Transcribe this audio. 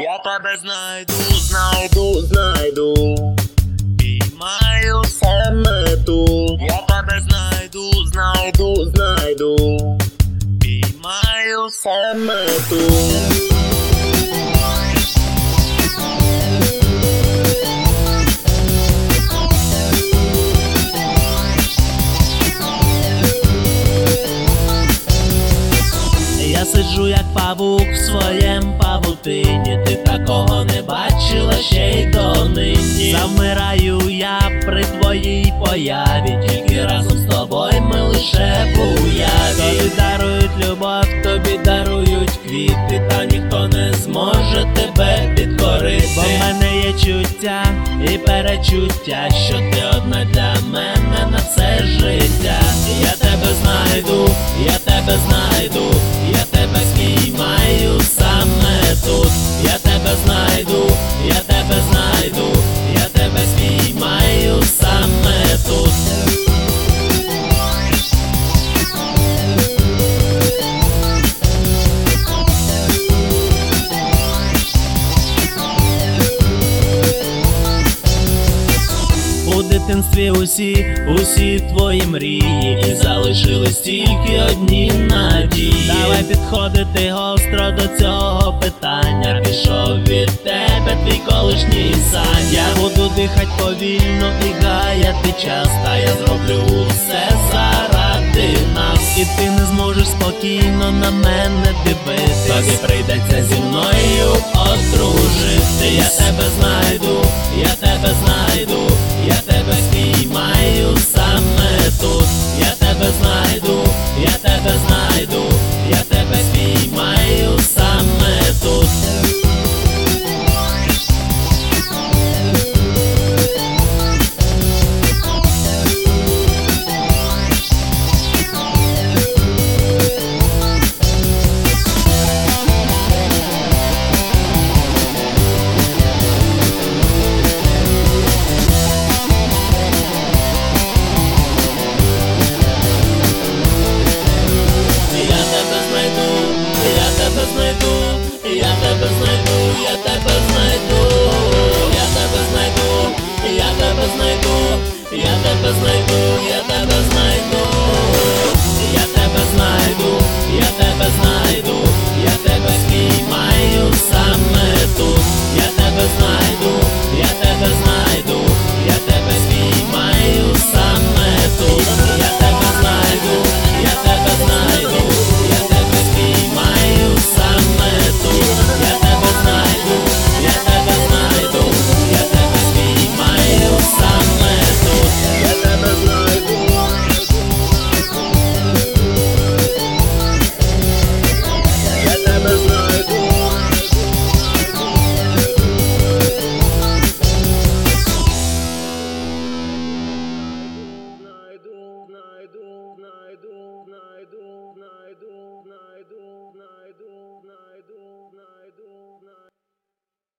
Я тебе знайду, знайду, знайду. Піймаю саме тут. Я тебе знайду, знайду, знайду. Піймаю саме тут. Я сиджу як павук в своєм павутині, ти такого не бачила ще й донині. Завмираю я при твоїй появі, тільки разом з тобою ми лише в уяві. Тобі дарують любов, тобі дарують квіти, та ніхто не зможе тебе підкорити. Бо в мене є чуття і перечуття, що ти дитинстві усі, усі твої мрії, і залишились тільки одні надії. Давай підходити гостро до цього питання. Пішов від тебе твій колишній сан. Я буду дихать повільно і гаяти час, та я зроблю все заради нас. І ти не зможеш спокійно на мене дивитись. Тобі прийдеться зі мною одружити. Я тебе знайду, я тебе знайду, я тебе знайду, я